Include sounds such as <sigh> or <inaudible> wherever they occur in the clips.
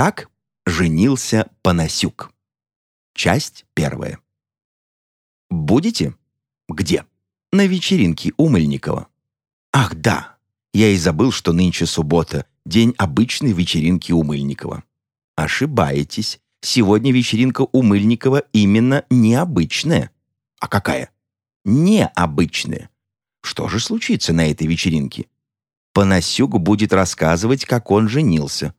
Как женился Панасюк. Часть первая. Будете? Где? На вечеринке у Мыльникова. Ах, да. Я и забыл, что нынче суббота, день обычной вечеринки у Мыльникова. Ошибаетесь. Сегодня вечеринка у Мыльникова именно необычная. А какая? Необычная. Что же случится на этой вечеринке? Панасюк будет рассказывать, как он женился.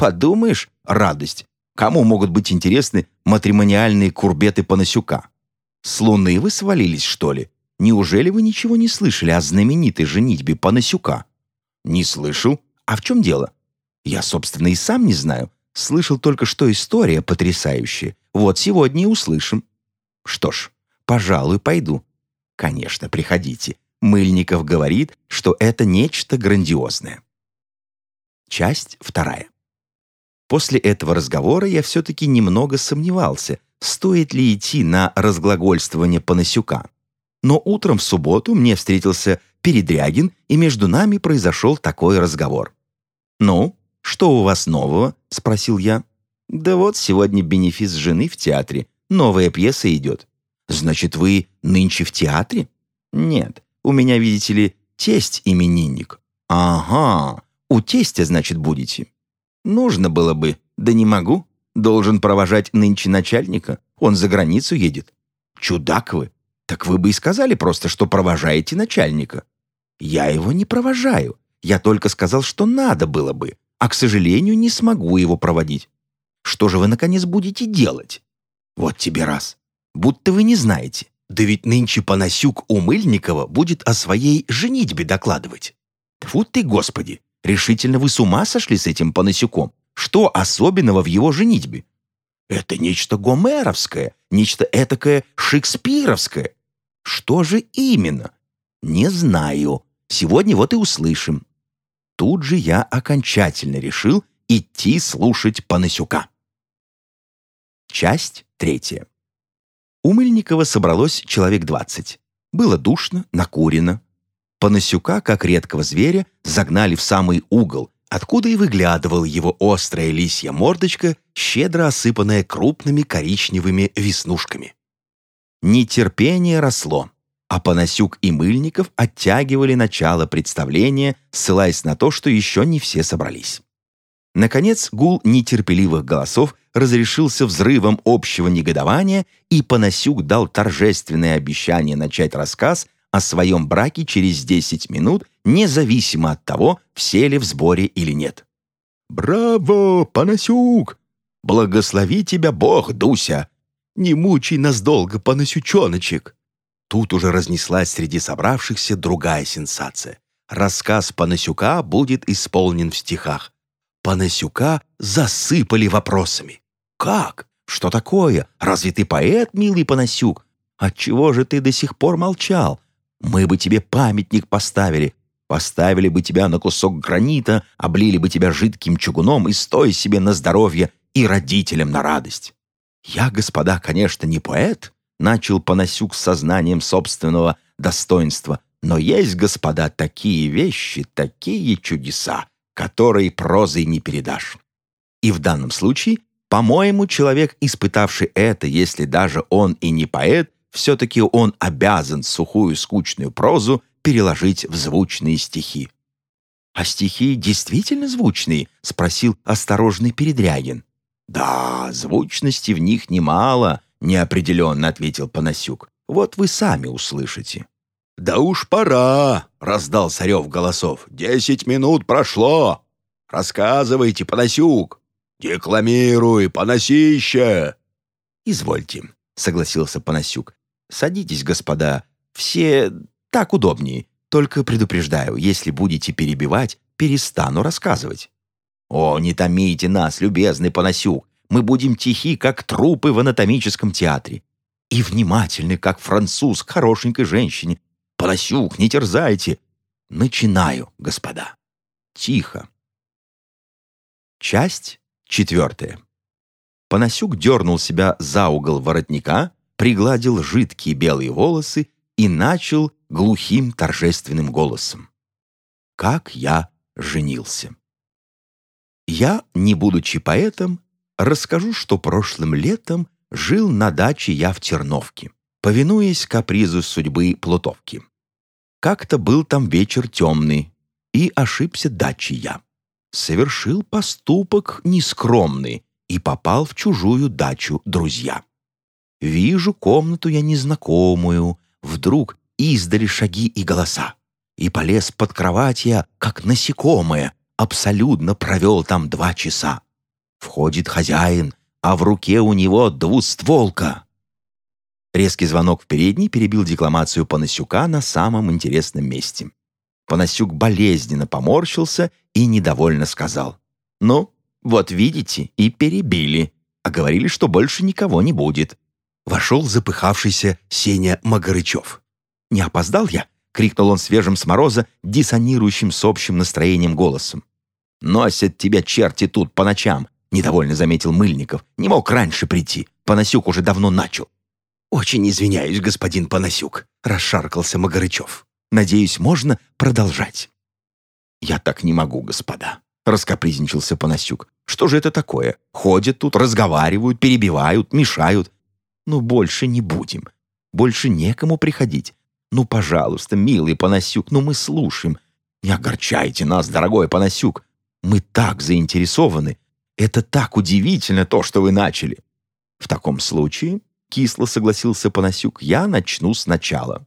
Подумаешь, радость. Кому могут быть интересны матримониальные курбеты Панасюка? С луны вы свалились, что ли? Неужели вы ничего не слышали о знаменитой женитьбе Панасюка? Не слышал? А в чем дело? Я, собственно, и сам не знаю. Слышал только, что история потрясающая. Вот сегодня и услышим. Что ж, пожалуй, пойду. Конечно, приходите. Мыльников говорит, что это нечто грандиозное. Часть вторая. После этого разговора я все-таки немного сомневался, стоит ли идти на разглагольствование Панасюка. Но утром в субботу мне встретился Передрягин, и между нами произошел такой разговор. «Ну, что у вас нового?» — спросил я. «Да вот сегодня бенефис жены в театре. Новая пьеса идет». «Значит, вы нынче в театре?» «Нет, у меня, видите ли, тесть именинник». «Ага, у тестя, значит, будете?» «Нужно было бы, да не могу. Должен провожать нынче начальника. Он за границу едет». «Чудак вы! Так вы бы и сказали просто, что провожаете начальника». «Я его не провожаю. Я только сказал, что надо было бы, а, к сожалению, не смогу его проводить. Что же вы, наконец, будете делать?» «Вот тебе раз. Будто вы не знаете. Да ведь нынче Панасюк у Мыльникова будет о своей женитьбе докладывать. Тьфу ты, господи! Решительно вы с ума сошли с этим Панасюком? Что особенного в его женитьбе? Это нечто гомеровское, нечто этакое шекспировское. Что же именно? Не знаю. Сегодня вот и услышим. Тут же я окончательно решил идти слушать Панасюка. Часть третья. У Мыльникова собралось человек двадцать. Было душно, накурено. Панасюка, как редкого зверя, загнали в самый угол, откуда и выглядывала его острая лисья мордочка, щедро осыпанная крупными коричневыми веснушками. Нетерпение росло, а Панасюк и Мыльников оттягивали начало представления, ссылаясь на то, что еще не все собрались. Наконец, гул нетерпеливых голосов разрешился взрывом общего негодования, и Панасюк дал торжественное обещание начать рассказ о своем браке через 10 минут, независимо от того, все ли в сборе или нет. «Браво, Панасюк! Благослови тебя Бог, Дуся! Не мучай нас долго, Панасючоночек!» Тут уже разнеслась среди собравшихся другая сенсация. Рассказ Панасюка будет исполнен в стихах. Панасюка засыпали вопросами. «Как? Что такое? Разве ты поэт, милый Панасюк? Отчего же ты до сих пор молчал? Мы бы тебе памятник поставили. Поставили бы тебя на кусок гранита, облили бы тебя жидким чугуном и стой себе на здоровье и родителям на радость». «Я, господа, конечно, не поэт», — начал Панасюк с сознанием собственного достоинства, «но есть, господа, такие вещи, такие чудеса, который прозой не передашь. И в данном случае, по-моему, человек, испытавший это, если даже он и не поэт, все-таки он обязан сухую скучную прозу переложить в звучные стихи. «А стихи действительно звучные?» — спросил осторожный Передрягин. «Да, звучности в них немало», — неопределенно ответил Панасюк. «Вот вы сами услышите». «Да уж пора!» — раздал Царев голосов. «Десять минут прошло! Рассказывайте, Панасюк! Декламируй, Панасище!» «Извольте», — согласился Панасюк. «Садитесь, господа. Все так удобнее. Только предупреждаю, если будете перебивать, перестану рассказывать». «О, не томите нас, любезный Панасюк. Мы будем тихи, как трупы в анатомическом театре. И внимательны, как француз к хорошенькой женщине, Поросюк, не терзайте. Начинаю, господа. Тихо. Часть четвертая. Панасюк дернул себя за угол воротника, пригладил жидкие белые волосы и начал глухим торжественным голосом. «Как я женился!» Я, не будучи поэтом, расскажу, что прошлым летом жил на даче я в Терновке, повинуясь капризу судьбы Плутовки. Как-то был там вечер темный, и ошибся дачей я. Совершил поступок нескромный и попал в чужую дачу друзья. Вижу комнату я незнакомую, вдруг издали шаги и голоса. И полез под кровать я, как насекомое, абсолютно провел там два часа. Входит хозяин, а в руке у него двустволка. Резкий звонок в передней перебил декламацию Панасюка на самом интересном месте. Панасюк болезненно поморщился и недовольно сказал. «Ну, вот видите, и перебили, а говорили, что больше никого не будет». Вошел запыхавшийся Сеня Магарычев. «Не опоздал я?» — крикнул он свежим с мороза, диссонирующим с общим настроением голосом. «Носят тебя черти тут по ночам», — недовольно заметил Мыльников. «Не мог раньше прийти. Панасюк уже давно начал». «Очень извиняюсь, господин Панасюк», — расшаркался Магарычев. «Надеюсь, можно продолжать». «Я так не могу, господа», — раскопризничался Панасюк. «Что же это такое? Ходят тут, разговаривают, перебивают, мешают. Ну, больше не будем. Больше некому приходить. Ну, пожалуйста, милый Панасюк, ну мы слушаем. Не огорчайте нас, дорогой Панасюк. Мы так заинтересованы. Это так удивительно, то, что вы начали. В таком случае, кисло согласился Панасюк, я начну сначала.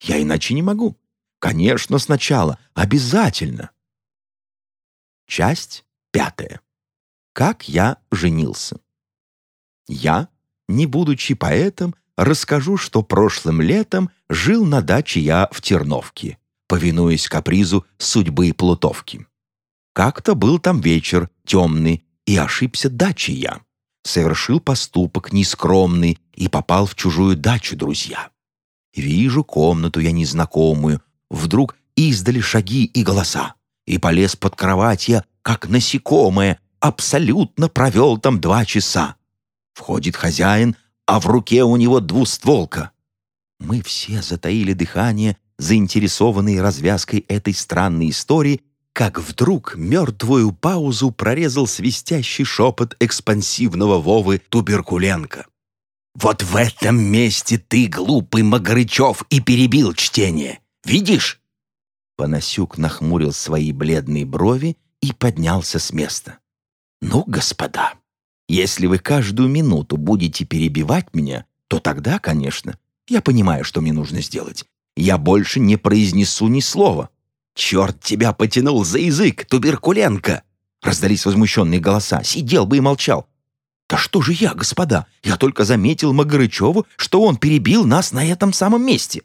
Я иначе не могу. Конечно, сначала. Обязательно. Часть пятая. Как я женился. Я, не будучи поэтом, расскажу, что прошлым летом жил на даче я в Терновке, повинуясь капризу судьбы Плутовки. Как-то был там вечер темный, и ошибся дачей я. Совершил поступок нескромный и попал в чужую дачу, друзья. Вижу комнату я незнакомую, вдруг издали шаги и голоса, и полез под кровать я, как насекомое, абсолютно провел там два часа. Входит хозяин, а в руке у него двустволка. Мы все затаили дыхание, заинтересованные развязкой этой странной истории, как вдруг мертвую паузу прорезал свистящий шепот экспансивного Вовы Туберкуленко. «Вот в этом месте ты, глупый Магарычев, и перебил чтение. Видишь?» Панасюк нахмурил свои бледные брови и поднялся с места. «Ну, господа, если вы каждую минуту будете перебивать меня, то тогда, конечно, я понимаю, что мне нужно сделать. Я больше не произнесу ни слова. Черт тебя потянул за язык, Туберкуленко!» Раздались возмущенные голоса. Сидел бы и молчал. «Да что же я, господа? Я только заметил Магарычеву, что он перебил нас на этом самом месте.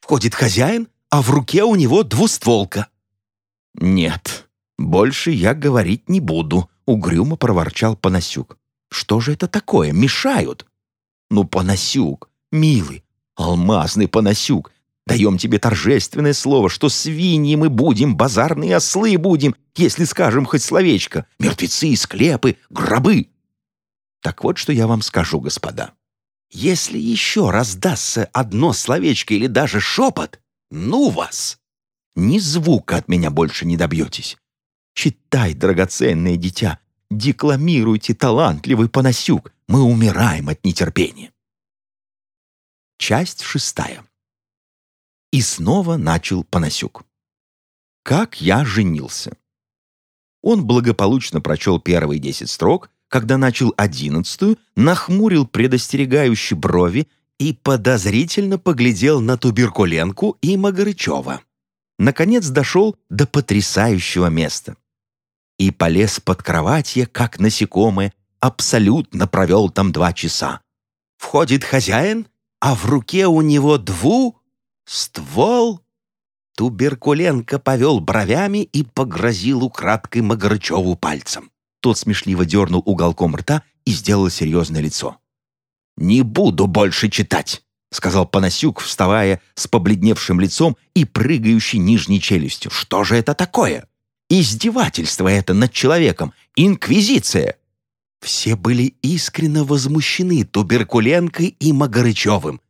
Входит хозяин, а в руке у него двустволка». «Нет, больше я говорить не буду», — угрюмо проворчал Панасюк. Что же это такое? Мешают. Ну, Панасюк, милый, алмазный Панасюк, даем тебе торжественное слово, что свиньи мы будем, базарные ослы будем, если скажем хоть словечко. Мертвецы, склепы, гробы. Так вот, что я вам скажу, господа. Если еще раздастся одно словечко или даже шепот, ну вас! Ни звука от меня больше не добьетесь. Читай, драгоценное дитя, Декламируйте, талантливый Панасюк, мы умираем от нетерпения. Часть шестая. И снова начал Панасюк. Как я женился. Он благополучно прочел первые десять строк, когда начал одиннадцатую, нахмурил предостерегающие брови и подозрительно поглядел на Туберкуленку и Магарычева. Наконец дошел до потрясающего места и полез под кроватье, как насекомое, абсолютно провел там два часа. Входит хозяин, а в руке у него дву... ствол... Туберкуленко повел бровями и погрозил украдкой Магарычеву пальцем. Тот смешливо дернул уголком рта и сделал серьезное лицо. «Не буду больше читать», — сказал Панасюк, вставая с побледневшим лицом и прыгающей нижней челюстью. «Что же это такое?» Издевательство это над человеком, инквизиция. Все были искренне возмущены Туберкуленкой и Магарычевым.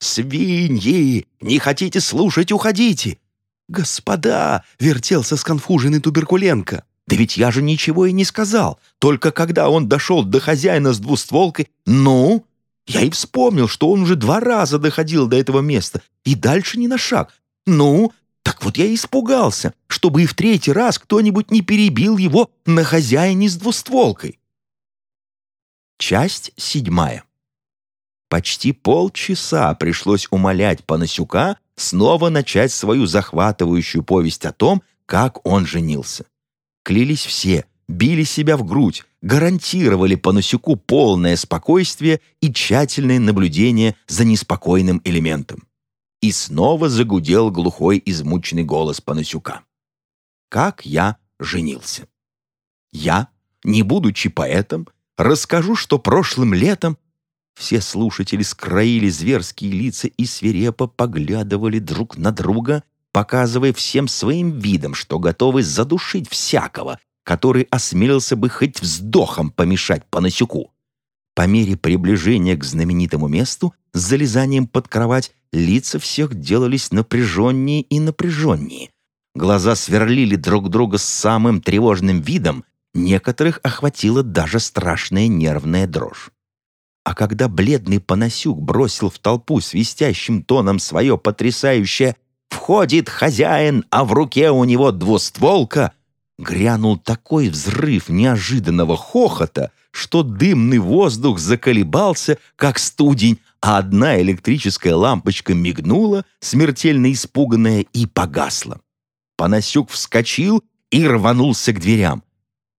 «Свиньи! Не хотите слушать, уходите!» «Господа!» — вертелся сконфуженный Туберкуленко. Да ведь я же ничего и не сказал. Только когда он дошел до хозяина с двустволкой, ну, я и вспомнил, что он уже два раза доходил до этого места, и дальше ни на шаг. Ну, так вот я испугался, чтобы и в третий раз кто-нибудь не перебил его на хозяине с двустволкой. Часть седьмая. Почти полчаса пришлось умолять Панасюка снова начать свою захватывающую повесть о том, как он женился. Клялись все, били себя в грудь, гарантировали Панасюку полное спокойствие и тщательное наблюдение за неспокойным элементом. И снова загудел глухой измученный голос Панасюка. «Как я женился?» «Я, не будучи поэтом, расскажу, что прошлым летом все слушатели скроили зверские лица и свирепо поглядывали друг на друга, показывая всем своим видом, что готовы задушить всякого, который осмелился бы хоть вздохом помешать Панасюку. По мере приближения к знаменитому месту, с залезанием под кровать, лица всех делались напряженнее и напряженнее. Глаза сверлили друг друга с самым тревожным видом, некоторых охватила даже страшная нервная дрожь. А когда бледный Панасюк бросил в толпу свистящим тоном свое потрясающее «Входит хозяин, а в руке у него двустволка», грянул такой взрыв неожиданного хохота, что дымный воздух заколебался, как студень, а одна электрическая лампочка мигнула, смертельно испуганная, и погасла. Панасюк вскочил и рванулся к дверям.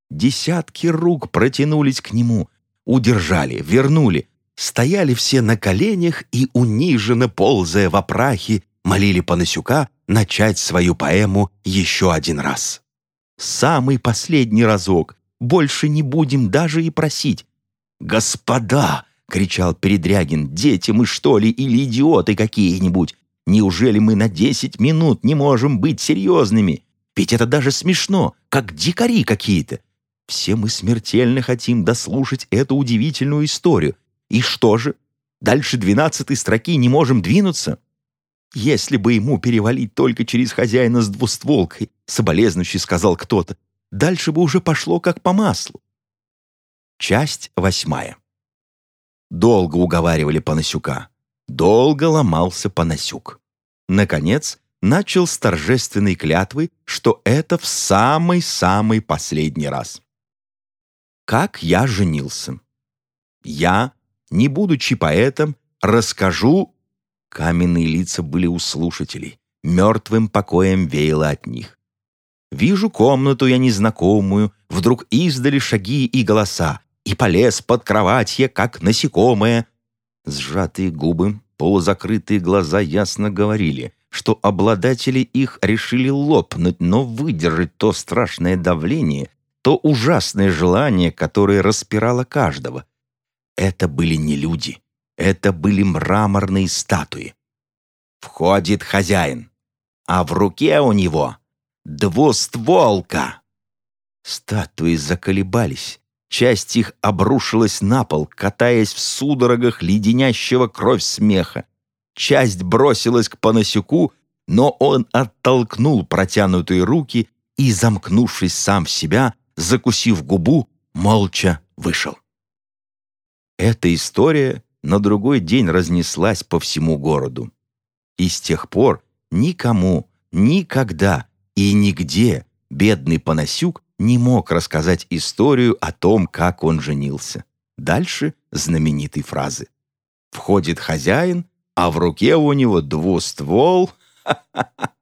Десятки рук протянулись к нему, удержали, вернули. Стояли все на коленях и, униженно ползая в опрахе, молили Панасюка начать свою поэму еще один раз. Самый последний разок. Больше не будем даже и просить. «Господа!» — кричал Передрягин. «Дети мы, что ли, или идиоты какие-нибудь? Неужели мы на десять минут не можем быть серьезными? Ведь это даже смешно, как дикари какие-то. Все мы смертельно хотим дослушать эту удивительную историю. И что же? Дальше двенадцатой строки не можем двинуться? Если бы ему перевалить только через хозяина с двустволкой, соболезнующий сказал кто-то, дальше бы уже пошло как по маслу. Часть восьмая. Долго уговаривали Панасюка. Долго ломался Панасюк. Наконец, начал с торжественной клятвы, что это в самый-самый последний раз. Как я женился. Я, не будучи поэтом, расскажу... Каменные лица были у слушателей. Мертвым покоем веяло от них. Вижу комнату я незнакомую, вдруг издали шаги и голоса, и полез под кроватье, как насекомое. Сжатые губы, полузакрытые глаза ясно говорили, что обладатели их решили лопнуть, но выдержать то страшное давление, то ужасное желание, которое распирало каждого. Это были не люди, это были мраморные статуи. Входит хозяин, а в руке у него двустволка. Статуи заколебались, часть их обрушилась на пол, катаясь в судорогах леденящего кровь смеха. Часть бросилась к Панасюку, но он оттолкнул протянутые руки и, замкнувшись сам в себя, закусив губу, молча вышел. Эта история на другой день разнеслась по всему городу. И с тех пор никому, никогда и нигде бедный Панасюк не мог рассказать историю о том, как он женился. Дальше знаменитой фразы. Входит хозяин, а в руке у него двуствол. Ха-ха-ха. <laughs>